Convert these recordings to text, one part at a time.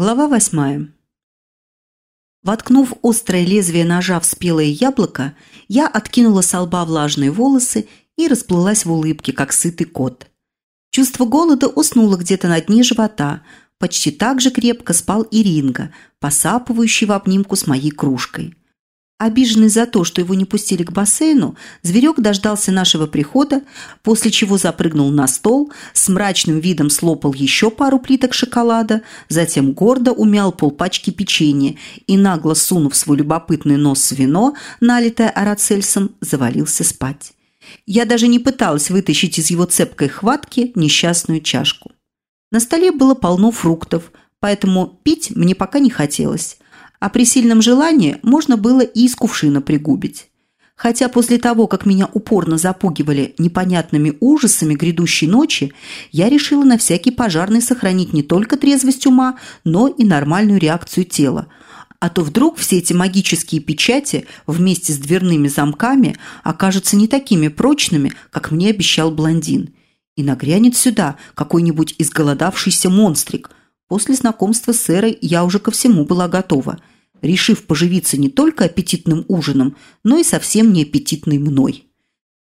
Глава восьмая. Воткнув острое лезвие ножа в спелое яблоко, я откинула с лба влажные волосы и расплылась в улыбке, как сытый кот. Чувство голода уснуло где-то на дне живота. Почти так же крепко спал и посапывающий в обнимку с моей кружкой. Обиженный за то, что его не пустили к бассейну, зверек дождался нашего прихода, после чего запрыгнул на стол, с мрачным видом слопал еще пару плиток шоколада, затем гордо умял полпачки печенья и, нагло сунув свой любопытный нос в вино, налитое арацельсом, завалился спать. Я даже не пыталась вытащить из его цепкой хватки несчастную чашку. На столе было полно фруктов, поэтому пить мне пока не хотелось а при сильном желании можно было и из кувшина пригубить. Хотя после того, как меня упорно запугивали непонятными ужасами грядущей ночи, я решила на всякий пожарный сохранить не только трезвость ума, но и нормальную реакцию тела. А то вдруг все эти магические печати вместе с дверными замками окажутся не такими прочными, как мне обещал блондин. И нагрянет сюда какой-нибудь изголодавшийся монстрик. После знакомства с Эрой я уже ко всему была готова – решив поживиться не только аппетитным ужином, но и совсем не аппетитной мной.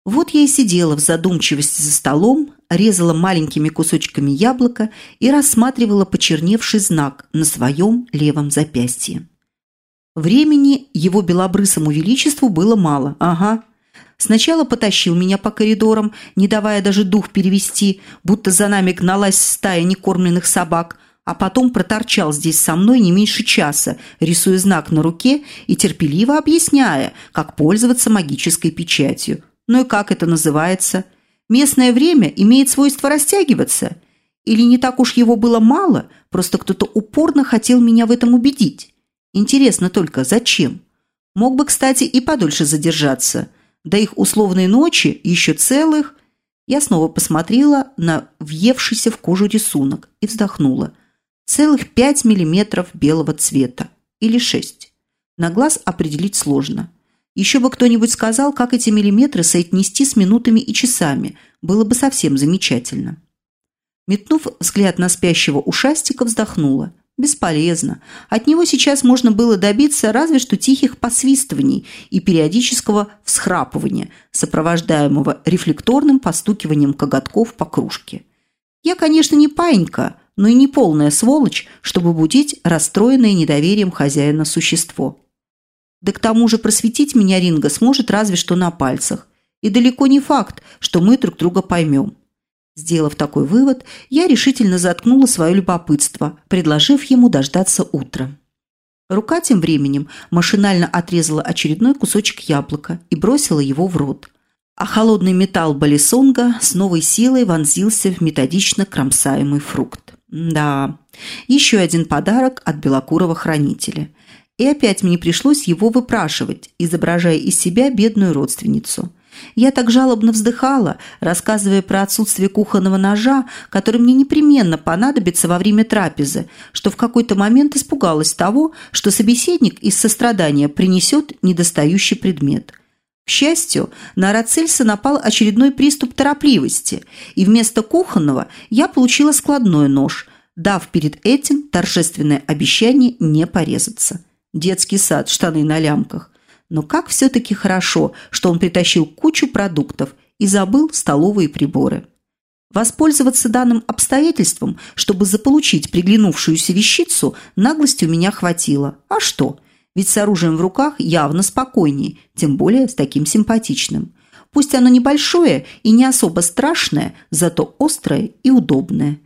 Вот я и сидела в задумчивости за столом, резала маленькими кусочками яблоко и рассматривала почерневший знак на своем левом запястье. Времени его белобрысому величеству было мало, ага. Сначала потащил меня по коридорам, не давая даже дух перевести, будто за нами гналась стая некормленных собак – а потом проторчал здесь со мной не меньше часа, рисуя знак на руке и терпеливо объясняя, как пользоваться магической печатью. Ну и как это называется? Местное время имеет свойство растягиваться? Или не так уж его было мало, просто кто-то упорно хотел меня в этом убедить? Интересно только, зачем? Мог бы, кстати, и подольше задержаться. До их условной ночи еще целых... Я снова посмотрела на въевшийся в кожу рисунок и вздохнула – Целых 5 миллиметров белого цвета. Или 6. На глаз определить сложно. Еще бы кто-нибудь сказал, как эти миллиметры соотнести с минутами и часами. Было бы совсем замечательно. Метнув взгляд на спящего ушастика, вздохнула. Бесполезно. От него сейчас можно было добиться разве что тихих посвистываний и периодического всхрапывания, сопровождаемого рефлекторным постукиванием коготков по кружке. Я, конечно, не паинька, но и не полная сволочь, чтобы будить расстроенное недоверием хозяина существо. Да к тому же просветить меня Ринга сможет разве что на пальцах. И далеко не факт, что мы друг друга поймем. Сделав такой вывод, я решительно заткнула свое любопытство, предложив ему дождаться утра. Рука тем временем машинально отрезала очередной кусочек яблока и бросила его в рот. А холодный металл балисонга с новой силой вонзился в методично кромсаемый фрукт. Да, еще один подарок от белокурого хранителя. И опять мне пришлось его выпрашивать, изображая из себя бедную родственницу. Я так жалобно вздыхала, рассказывая про отсутствие кухонного ножа, который мне непременно понадобится во время трапезы, что в какой-то момент испугалась того, что собеседник из сострадания принесет недостающий предмет – к счастью, на Арацельса напал очередной приступ торопливости, и вместо кухонного я получила складной нож, дав перед этим торжественное обещание не порезаться. Детский сад, штаны на лямках. Но как все-таки хорошо, что он притащил кучу продуктов и забыл столовые приборы. Воспользоваться данным обстоятельством, чтобы заполучить приглянувшуюся вещицу, наглости у меня хватило. А что? Ведь с оружием в руках явно спокойнее, тем более с таким симпатичным. Пусть оно небольшое и не особо страшное, зато острое и удобное.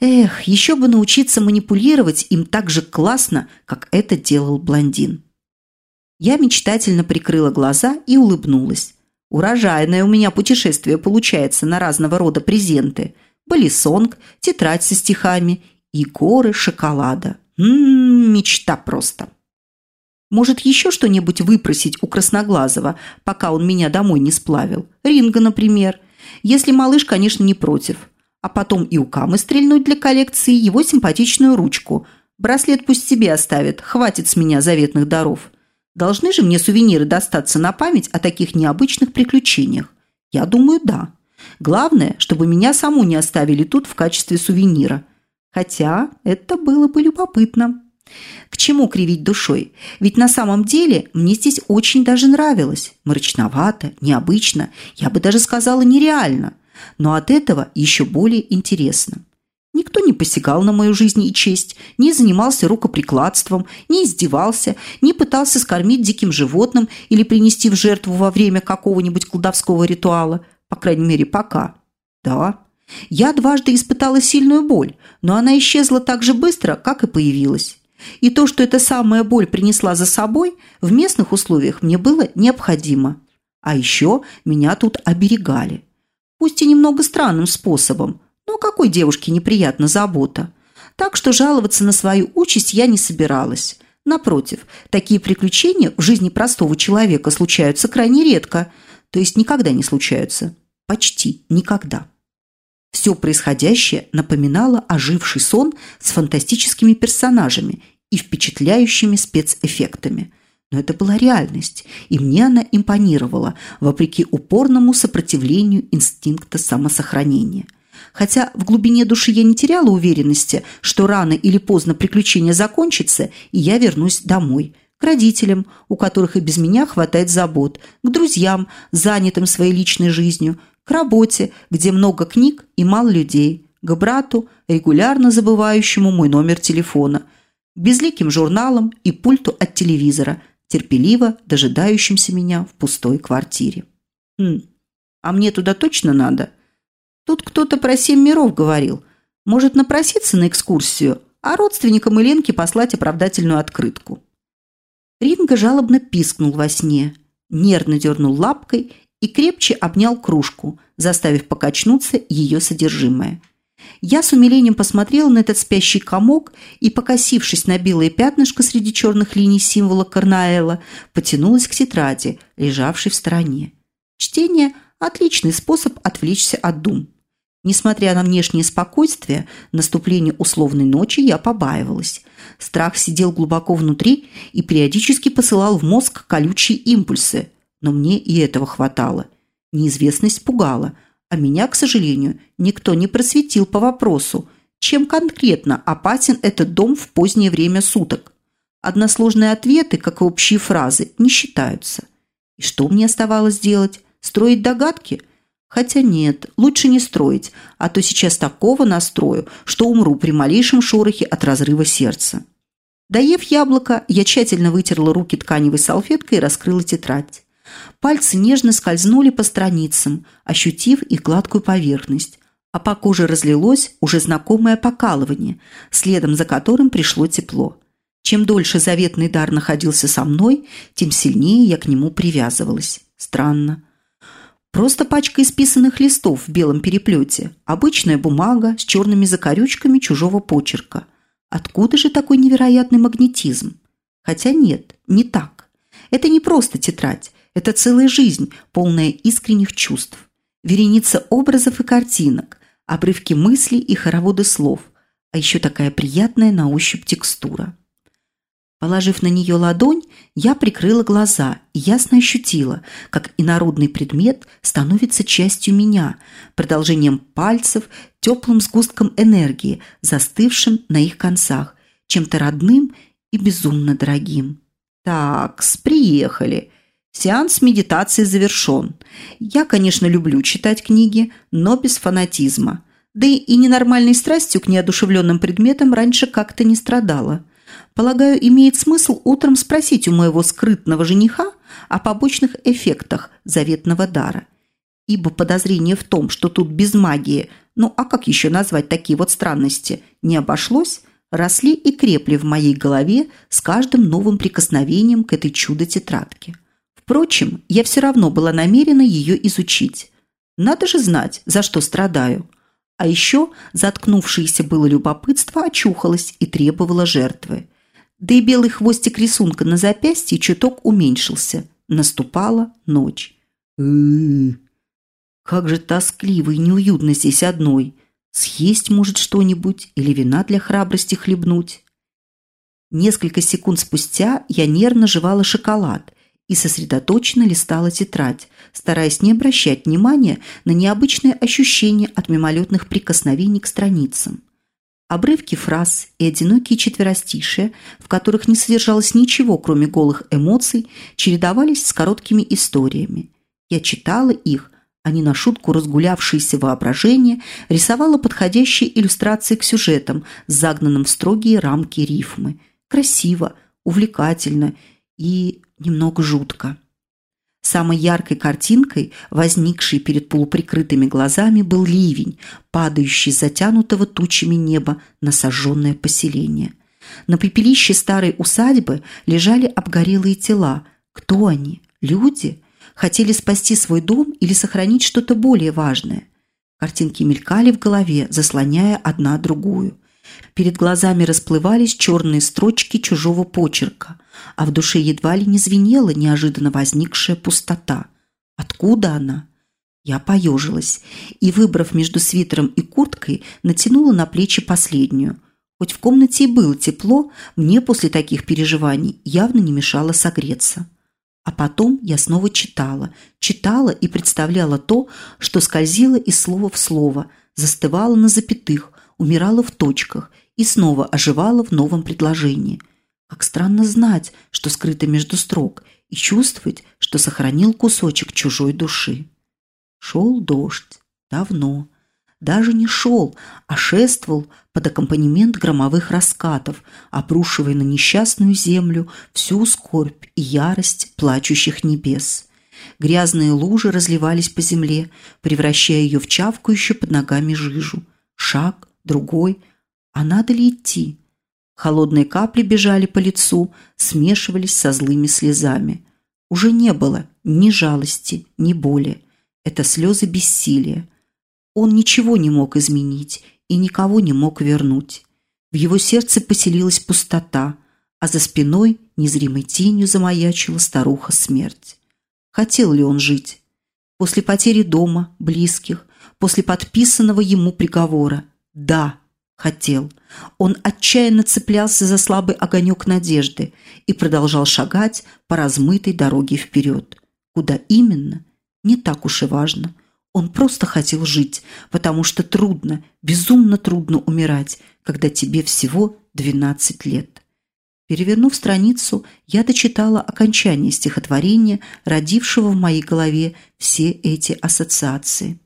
Эх, еще бы научиться манипулировать им так же классно, как это делал блондин. Я мечтательно прикрыла глаза и улыбнулась. Урожайное у меня путешествие получается на разного рода презенты. Балисонг, тетрадь со стихами и горы шоколада. Ммм, мечта просто. Может, еще что-нибудь выпросить у Красноглазого, пока он меня домой не сплавил? Ринга, например. Если малыш, конечно, не против. А потом и у Камы стрельнуть для коллекции его симпатичную ручку. Браслет пусть себе оставит, хватит с меня заветных даров. Должны же мне сувениры достаться на память о таких необычных приключениях? Я думаю, да. Главное, чтобы меня саму не оставили тут в качестве сувенира. Хотя это было бы любопытно. К чему кривить душой? Ведь на самом деле мне здесь очень даже нравилось. Мрачновато, необычно, я бы даже сказала нереально. Но от этого еще более интересно. Никто не посягал на мою жизнь и честь, не занимался рукоприкладством, не издевался, не пытался скормить диким животным или принести в жертву во время какого-нибудь колдовского ритуала. По крайней мере, пока. Да, я дважды испытала сильную боль, но она исчезла так же быстро, как и появилась. И то, что эта самая боль принесла за собой, в местных условиях мне было необходимо. А еще меня тут оберегали. Пусть и немного странным способом, но какой девушке неприятна забота? Так что жаловаться на свою участь я не собиралась. Напротив, такие приключения в жизни простого человека случаются крайне редко, то есть никогда не случаются. Почти никогда. Все происходящее напоминало оживший сон с фантастическими персонажами и впечатляющими спецэффектами. Но это была реальность, и мне она импонировала, вопреки упорному сопротивлению инстинкта самосохранения. Хотя в глубине души я не теряла уверенности, что рано или поздно приключение закончится, и я вернусь домой – к родителям, у которых и без меня хватает забот, к друзьям, занятым своей личной жизнью, к работе, где много книг и мало людей, к брату, регулярно забывающему мой номер телефона – безликим журналом и пульту от телевизора, терпеливо дожидающимся меня в пустой квартире. Хм, а мне туда точно надо? Тут кто-то про семь миров говорил. Может напроситься на экскурсию, а родственникам и Ленке послать оправдательную открытку. Ринга жалобно пискнул во сне, нервно дернул лапкой и крепче обнял кружку, заставив покачнуться ее содержимое. Я с умилением посмотрела на этот спящий комок и, покосившись на белое пятнышко среди черных линий символа Карнаэла, потянулась к тетради, лежавшей в стороне. Чтение – отличный способ отвлечься от дум. Несмотря на внешнее спокойствие, наступление условной ночи я побаивалась. Страх сидел глубоко внутри и периодически посылал в мозг колючие импульсы. Но мне и этого хватало. Неизвестность пугала – а меня, к сожалению, никто не просветил по вопросу, чем конкретно опасен этот дом в позднее время суток. Односложные ответы, как и общие фразы, не считаются. И что мне оставалось делать? Строить догадки? Хотя нет, лучше не строить, а то сейчас такого настрою, что умру при малейшем шорохе от разрыва сердца. Доев яблоко, я тщательно вытерла руки тканевой салфеткой и раскрыла тетрадь. Пальцы нежно скользнули по страницам, ощутив их гладкую поверхность, а по коже разлилось уже знакомое покалывание, следом за которым пришло тепло. Чем дольше заветный дар находился со мной, тем сильнее я к нему привязывалась. Странно. Просто пачка исписанных листов в белом переплете, обычная бумага с черными закорючками чужого почерка. Откуда же такой невероятный магнетизм? Хотя нет, не так. Это не просто тетрадь, это целая жизнь, полная искренних чувств. Вереница образов и картинок, обрывки мыслей и хороводы слов, а еще такая приятная на ощупь текстура. Положив на нее ладонь, я прикрыла глаза и ясно ощутила, как инородный предмет становится частью меня, продолжением пальцев, теплым сгустком энергии, застывшим на их концах, чем-то родным и безумно дорогим. Так, приехали. Сеанс медитации завершен. Я, конечно, люблю читать книги, но без фанатизма. Да и ненормальной страстью к неодушевленным предметам раньше как-то не страдала. Полагаю, имеет смысл утром спросить у моего скрытного жениха о побочных эффектах заветного дара. Ибо подозрение в том, что тут без магии, ну а как еще назвать такие вот странности, не обошлось, росли и крепли в моей голове с каждым новым прикосновением к этой чудо-тетрадке. Впрочем, я все равно была намерена ее изучить. Надо же знать, за что страдаю. А еще заткнувшееся было любопытство очухалось и требовало жертвы. Да и белый хвостик рисунка на запястье чуток уменьшился. Наступала ночь. Как же тоскливо и неуютно здесь одной. Съесть, может, что-нибудь или вина для храбрости хлебнуть. Несколько секунд спустя я нервно жевала шоколад и сосредоточенно листала тетрадь, стараясь не обращать внимания на необычные ощущения от мимолетных прикосновений к страницам. Обрывки фраз и одинокие четверостишия, в которых не содержалось ничего, кроме голых эмоций, чередовались с короткими историями. Я читала их, а не на шутку разгулявшееся воображение рисовало подходящие иллюстрации к сюжетам, загнанным в строгие рамки рифмы. Красиво, увлекательно и немного жутко. Самой яркой картинкой, возникшей перед полуприкрытыми глазами, был ливень, падающий с затянутого тучами неба на сожженное поселение. На пепелище старой усадьбы лежали обгорелые тела. Кто они? Люди? Хотели спасти свой дом или сохранить что-то более важное? Картинки мелькали в голове, заслоняя одна другую. Перед глазами расплывались черные строчки чужого почерка, а в душе едва ли не звенела неожиданно возникшая пустота. Откуда она? Я поежилась и, выбрав между свитером и курткой, натянула на плечи последнюю. Хоть в комнате и было тепло, мне после таких переживаний явно не мешало согреться. А потом я снова читала, читала и представляла то, что скользило из слова в слово, застывало на запятых, умирала в точках и снова оживала в новом предложении. Как странно знать, что скрыто между строк, и чувствовать, что сохранил кусочек чужой души. Шел дождь. Давно. Даже не шел, а шествовал под аккомпанемент громовых раскатов, обрушивая на несчастную землю всю скорбь и ярость плачущих небес. Грязные лужи разливались по земле, превращая ее в чавкающую под ногами жижу. Шаг, другой. А надо ли идти? Холодные капли бежали по лицу, смешивались со злыми слезами. Уже не было ни жалости, ни боли. Это слезы бессилия. Он ничего не мог изменить и никого не мог вернуть. В его сердце поселилась пустота, а за спиной незримой тенью замаячила старуха смерть. Хотел ли он жить? После потери дома, близких, после подписанного ему приговора – да, хотел. Он отчаянно цеплялся за слабый огонек надежды и продолжал шагать по размытой дороге вперед. Куда именно? Не так уж и важно. Он просто хотел жить, потому что трудно, безумно трудно умирать, когда тебе всего 12 лет. Перевернув страницу, я дочитала окончание стихотворения, родившего в моей голове все эти ассоциации.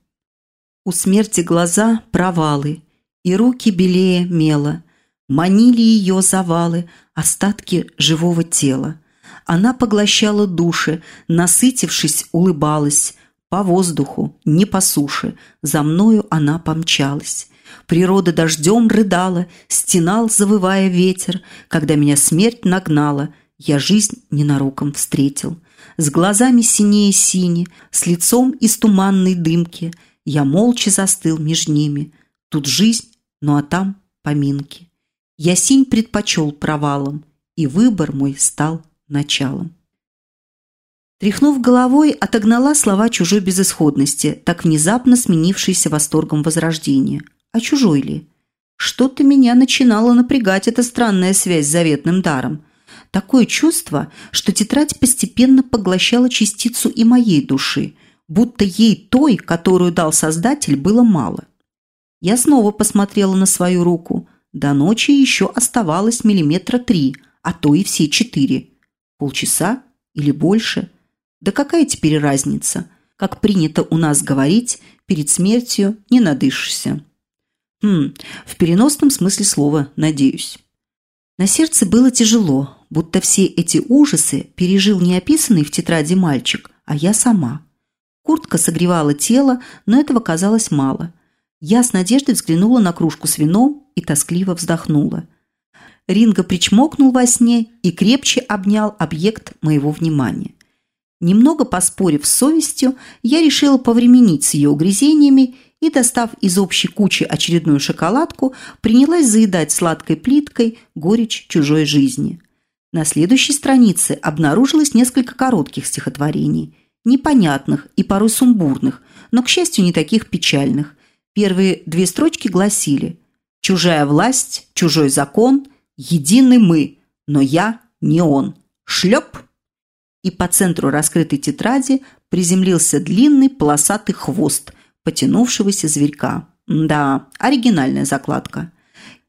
У смерти глаза – провалы, и руки белее мела. Манили ее завалы, остатки живого тела. Она поглощала души, насытившись, улыбалась. По воздуху, не по суше, за мною она помчалась. Природа дождем рыдала, стенал, завывая ветер. Когда меня смерть нагнала, я жизнь ненароком встретил. С глазами синее сини, с лицом из туманной дымки, я молча застыл между ними. Тут жизнь ну а там поминки. Я синь предпочел провалом, и выбор мой стал началом. Тряхнув головой, отогнала слова чужой безысходности, так внезапно сменившиеся восторгом возрождения. А чужой ли? Что-то меня начинало напрягать эта странная связь с заветным даром. Такое чувство, что тетрадь постепенно поглощала частицу и моей души, будто ей той, которую дал Создатель, было мало – я снова посмотрела на свою руку. До ночи еще оставалось миллиметра три, а то и все четыре. Полчаса или больше? Да какая теперь разница? Как принято у нас говорить, перед смертью не надышишься. Хм, в переносном смысле слова «надеюсь». На сердце было тяжело, будто все эти ужасы пережил не описанный в тетради мальчик, а я сама. Куртка согревала тело, но этого казалось мало. Я с надеждой взглянула на кружку с вином и тоскливо вздохнула. Ринго причмокнул во сне и крепче обнял объект моего внимания. Немного поспорив с совестью, я решила повременить с ее угрызениями и, достав из общей кучи очередную шоколадку, принялась заедать сладкой плиткой горечь чужой жизни. На следующей странице обнаружилось несколько коротких стихотворений, непонятных и порой сумбурных, но, к счастью, не таких печальных. Первые две строчки гласили «Чужая власть, чужой закон, едины мы, но я не он. Шлеп!» И по центру раскрытой тетради приземлился длинный полосатый хвост потянувшегося зверька. Да, оригинальная закладка.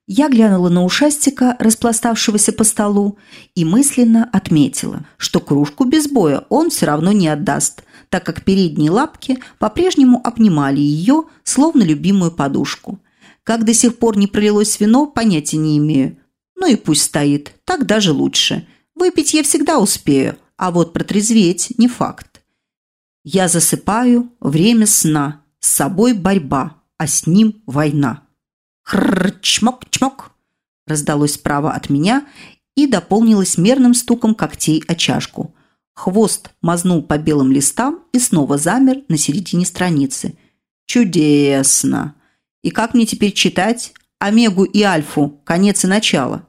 Я глянула на ушастика, распластавшегося по столу, и мысленно отметила, что кружку без боя он все равно не отдаст, так как передние лапки по-прежнему обнимали ее, словно любимую подушку. Как до сих пор не пролилось вино, понятия не имею. Ну и пусть стоит, так даже лучше. Выпить я всегда успею, а вот протрезветь не факт. Я засыпаю, время сна, с собой борьба, а с ним война. Хрррр, чмок, чмок, раздалось справа от меня и дополнилось мерным стуком когтей о чашку. Хвост мазнул по белым листам и снова замер на середине страницы. Чудесно! И как мне теперь читать? Омегу и Альфу, конец и начало.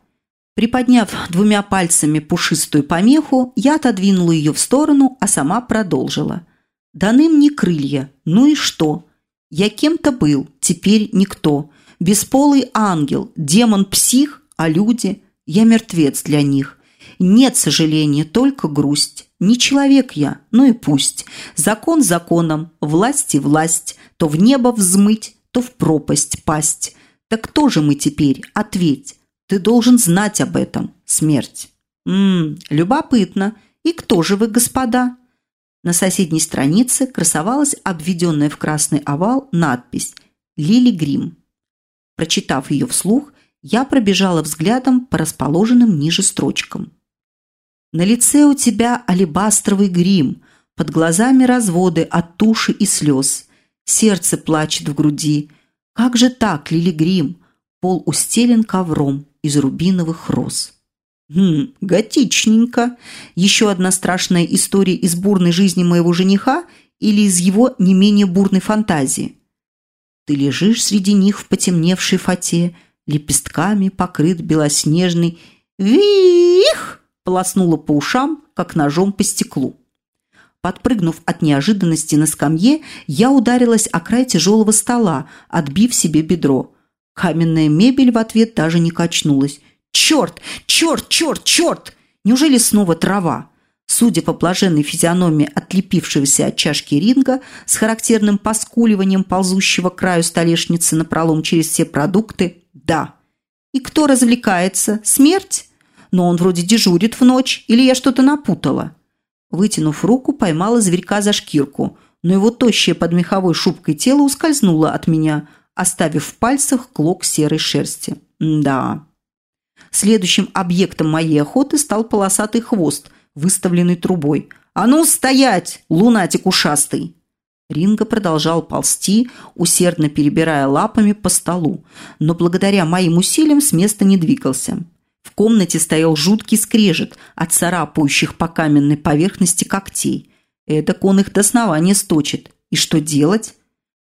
Приподняв двумя пальцами пушистую помеху, я отодвинула ее в сторону, а сама продолжила. Даны мне крылья, ну и что? Я кем-то был, теперь никто. Бесполый ангел, демон-псих, а люди – я мертвец для них. Нет сожаления, только грусть. Не человек я, ну и пусть. Закон законом, власть и власть. То в небо взмыть, то в пропасть пасть. Так кто же мы теперь? Ответь. Ты должен знать об этом, смерть. Ммм, любопытно. И кто же вы, господа? На соседней странице красовалась обведенная в красный овал надпись «Лили Грим». Прочитав ее вслух, я пробежала взглядом по расположенным ниже строчкам. «На лице у тебя алебастровый грим, под глазами разводы от туши и слез, сердце плачет в груди. Как же так, Лили Грим? Пол устелен ковром из рубиновых роз». «Хм, готичненько. Еще одна страшная история из бурной жизни моего жениха или из его не менее бурной фантазии?» Ты лежишь среди них в потемневшей фате, лепестками покрыт белоснежный. Вих! Полоснула по ушам, как ножом по стеклу. Подпрыгнув от неожиданности на скамье, я ударилась о край тяжелого стола, отбив себе бедро. Каменная мебель в ответ даже не качнулась. «Черт! Черт! Черт! Черт! Неужели снова трава?» Судя по блаженной физиономии отлепившегося от чашки ринга с характерным поскуливанием ползущего к краю столешницы напролом через все продукты, да. И кто развлекается? Смерть? Но он вроде дежурит в ночь, или я что-то напутала? Вытянув руку, поймала зверька за шкирку, но его тощее под меховой шубкой тело ускользнуло от меня, оставив в пальцах клок серой шерсти. Да. Следующим объектом моей охоты стал полосатый хвост – выставленный трубой. «А ну, стоять, лунатик ушастый!» Ринго продолжал ползти, усердно перебирая лапами по столу, но благодаря моим усилиям с места не двигался. В комнате стоял жуткий скрежет от царапающих по каменной поверхности когтей. Эдак он их до основания сточит. И что делать?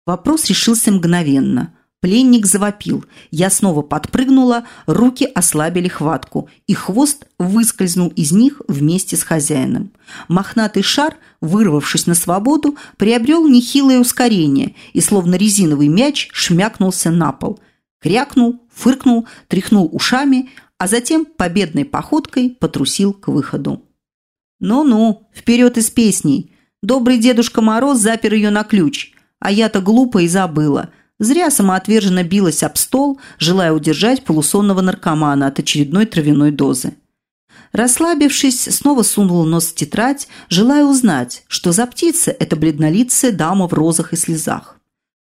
Вопрос решился мгновенно – Пленник завопил. Я снова подпрыгнула, руки ослабили хватку, и хвост выскользнул из них вместе с хозяином. Мохнатый шар, вырвавшись на свободу, приобрел нехилое ускорение и, словно резиновый мяч, шмякнулся на пол. Крякнул, фыркнул, тряхнул ушами, а затем победной походкой потрусил к выходу. «Ну-ну, вперед из песней!» Добрый Дедушка Мороз запер ее на ключ, а я-то глупо и забыла – Зря самоотверженно билась об стол, желая удержать полусонного наркомана от очередной травяной дозы. Расслабившись, снова сунула нос в тетрадь, желая узнать, что за птица эта бледнолицая дама в розах и слезах.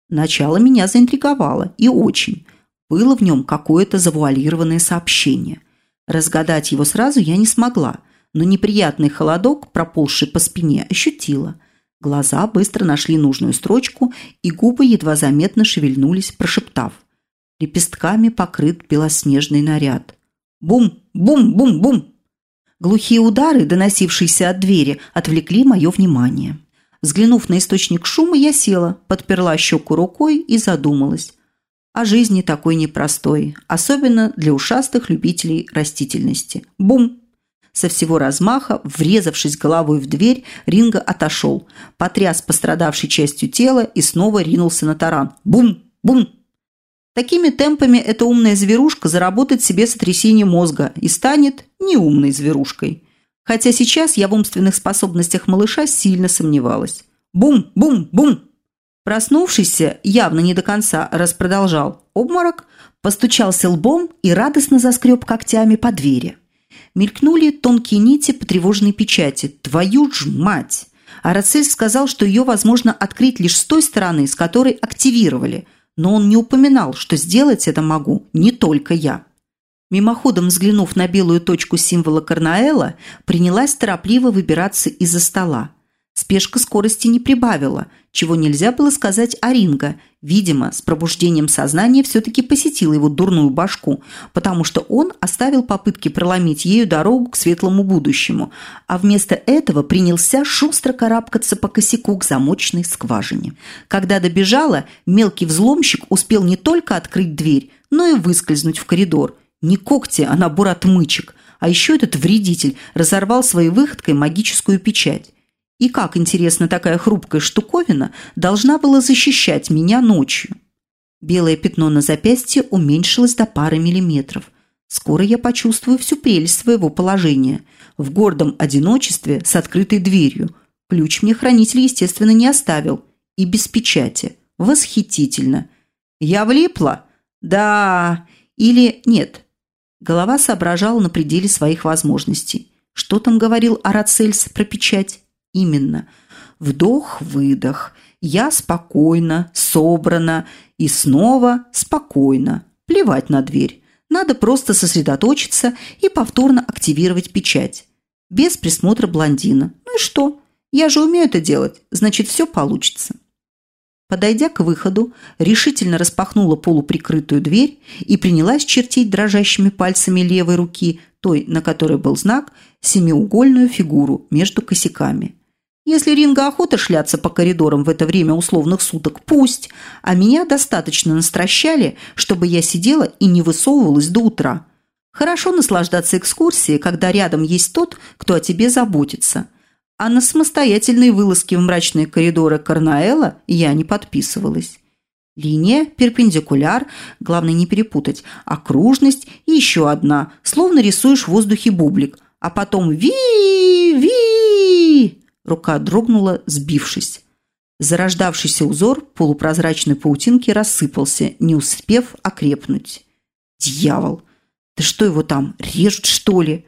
Начало меня заинтриговало, и очень. Было в нем какое-то завуалированное сообщение. Разгадать его сразу я не смогла, но неприятный холодок, проползший по спине, ощутила – Глаза быстро нашли нужную строчку, и губы едва заметно шевельнулись, прошептав. Лепестками покрыт белоснежный наряд. Бум! Бум! Бум! Бум! Глухие удары, доносившиеся от двери, отвлекли мое внимание. Взглянув на источник шума, я села, подперла щеку рукой и задумалась. О жизни такой непростой, особенно для ушастых любителей растительности. Бум! Со всего размаха, врезавшись головой в дверь, Ринга отошел, потряс пострадавшей частью тела и снова ринулся на таран. Бум! Бум! Такими темпами эта умная зверушка заработает себе сотрясение мозга и станет неумной зверушкой. Хотя сейчас я в умственных способностях малыша сильно сомневалась. Бум! Бум! Бум! Проснувшийся, явно не до конца распродолжал обморок, постучался лбом и радостно заскреб когтями по двери. Мелькнули тонкие нити потревоженной печати. «Твою ж мать!» Арацель сказал, что ее возможно открыть лишь с той стороны, с которой активировали, но он не упоминал, что сделать это могу не только я. Мимоходом взглянув на белую точку символа Карнаэла, принялась торопливо выбираться из-за стола. Спешка скорости не прибавила, чего нельзя было сказать о Ринго. Видимо, с пробуждением сознания все-таки посетила его дурную башку, потому что он оставил попытки проломить ею дорогу к светлому будущему, а вместо этого принялся шустро карабкаться по косяку к замочной скважине. Когда добежала, мелкий взломщик успел не только открыть дверь, но и выскользнуть в коридор. Не когти, а набор отмычек. А еще этот вредитель разорвал своей выходкой магическую печать. И как, интересно, такая хрупкая штуковина должна была защищать меня ночью? Белое пятно на запястье уменьшилось до пары миллиметров. Скоро я почувствую всю прелесть своего положения. В гордом одиночестве с открытой дверью. Ключ мне хранитель, естественно, не оставил. И без печати. Восхитительно. Я влипла? Да. Или нет. Голова соображала на пределе своих возможностей. Что там говорил Арацельс про печать? Именно. Вдох-выдох. Я спокойно, собрана и снова спокойно. Плевать на дверь. Надо просто сосредоточиться и повторно активировать печать. Без присмотра блондина. Ну и что? Я же умею это делать, значит, все получится. Подойдя к выходу, решительно распахнула полуприкрытую дверь и принялась чертить дрожащими пальцами левой руки, той, на которой был знак, семиугольную фигуру между косяками. Если Ринга охота шляться по коридорам в это время условных суток, пусть, а меня достаточно настращали, чтобы я сидела и не высовывалась до утра. Хорошо наслаждаться экскурсией, когда рядом есть тот, кто о тебе заботится. А на самостоятельные вылазки в мрачные коридоры Карнаэла я не подписывалась. Линия, перпендикуляр, главное не перепутать, окружность и еще одна, словно рисуешь в воздухе бублик, а потом ви-ви Рука дрогнула, сбившись. Зарождавшийся узор полупрозрачной паутинки рассыпался, не успев окрепнуть. «Дьявол! Да что его там, режут, что ли?»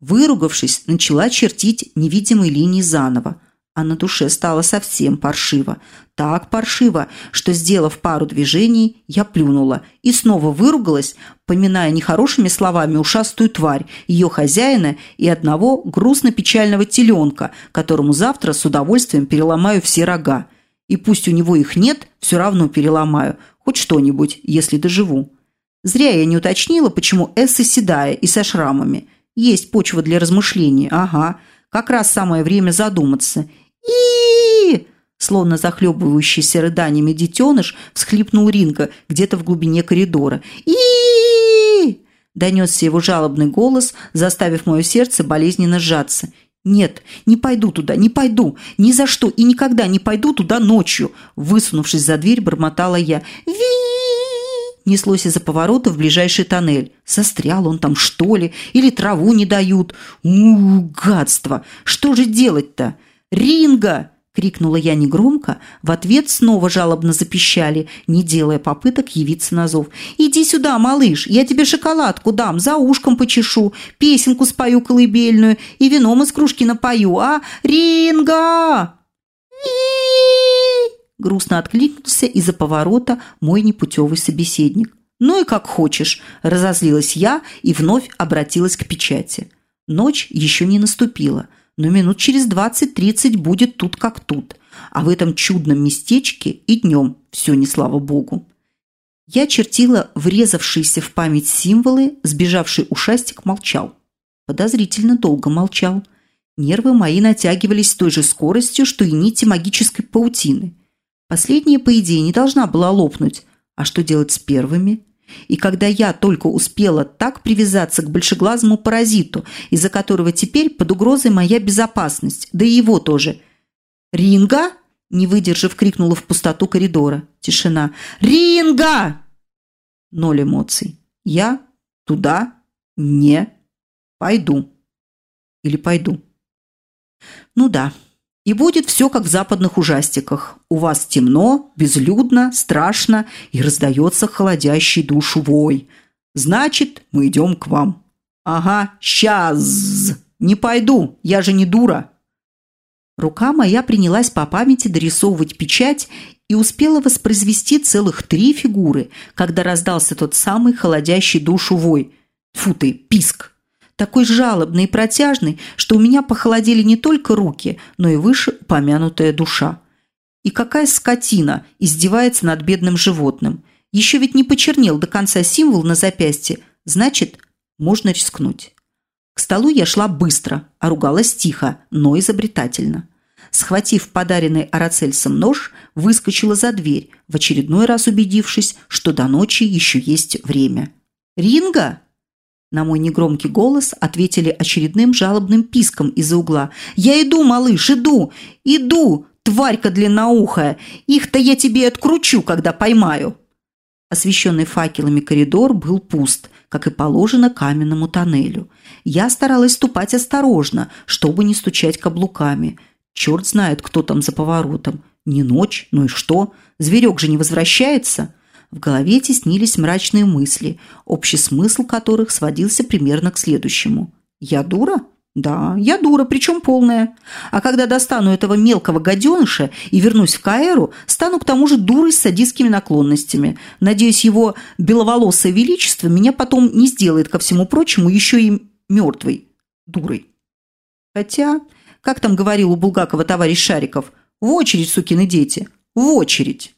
Выругавшись, начала чертить невидимые линии заново а на душе стало совсем паршиво. Так паршиво, что, сделав пару движений, я плюнула и снова выругалась, поминая нехорошими словами ушастую тварь, ее хозяина и одного грустно-печального теленка, которому завтра с удовольствием переломаю все рога. И пусть у него их нет, все равно переломаю, хоть что-нибудь, если доживу. Зря я не уточнила, почему Эсса седая и со шрамами. Есть почва для размышлений, ага. Как раз самое время задуматься – и Словно захлебывающийся рыданиями детеныш всхлипнул Ринга где-то в глубине коридора. и Донесся его жалобный голос, заставив мое сердце болезненно сжаться. «Нет, не пойду туда, не пойду, ни за что и никогда не пойду туда ночью!» Высунувшись за дверь, бормотала я. ви Неслось из-за поворота в ближайший тоннель. Застрял он там, что ли? Или траву не дают? У, гадство! Что же делать-то? «Ринга!» – крикнула я негромко. В ответ снова жалобно запищали, не делая попыток явиться на зов. «Иди сюда, малыш, я тебе шоколадку дам, за ушком почешу, песенку спою колыбельную и вином из кружки напою, а? Ринга!» грустно откликнулся из-за поворота мой непутевый собеседник. «Ну и как хочешь», – разозлилась я и вновь обратилась к печати. Ночь еще не наступила – но минут через двадцать-тридцать будет тут как тут. А в этом чудном местечке и днем все не слава богу. Я чертила врезавшиеся в память символы, сбежавший ушастик молчал. Подозрительно долго молчал. Нервы мои натягивались с той же скоростью, что и нити магической паутины. Последняя, по идее, не должна была лопнуть. А что делать с первыми? И когда я только успела так привязаться к большеглазому паразиту, из-за которого теперь под угрозой моя безопасность, да и его тоже. «Ринга?» – не выдержав, крикнула в пустоту коридора. Тишина. «Ринга!» Ноль эмоций. «Я туда не пойду». Или пойду. Ну да, И будет все как в западных ужастиках. У вас темно, безлюдно, страшно и раздается холодящий душу вой. Значит, мы идем к вам. Ага, сейчас. Не пойду, я же не дура. Рука моя принялась по памяти дорисовывать печать и успела воспроизвести целых три фигуры, когда раздался тот самый холодящий душу вой. Фу ты, писк! Такой жалобный и протяжный, что у меня похолодели не только руки, но и выше упомянутая душа. И какая скотина издевается над бедным животным. Еще ведь не почернел до конца символ на запястье, значит, можно рискнуть. К столу я шла быстро, а ругалась тихо, но изобретательно. Схватив подаренный Арацельсом нож, выскочила за дверь, в очередной раз убедившись, что до ночи еще есть время. «Ринга!» На мой негромкий голос ответили очередным жалобным писком из-за угла. «Я иду, малыш, иду! Иду, тварька длинноухая! Их-то я тебе откручу, когда поймаю!» Освещенный факелами коридор был пуст, как и положено каменному тоннелю. Я старалась ступать осторожно, чтобы не стучать каблуками. Черт знает, кто там за поворотом. Не ночь, ну и что? Зверек же не возвращается. В голове теснились мрачные мысли, общий смысл которых сводился примерно к следующему. «Я дура?» «Да, я дура, причем полная. А когда достану этого мелкого гаденыша и вернусь в Каэру, стану к тому же дурой с садистскими наклонностями. Надеюсь, его беловолосое величество меня потом не сделает, ко всему прочему, еще и мертвой дурой. Хотя, как там говорил у Булгакова товарищ Шариков, в очередь, сукины дети, в очередь».